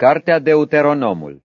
Cartea Deuteronomul.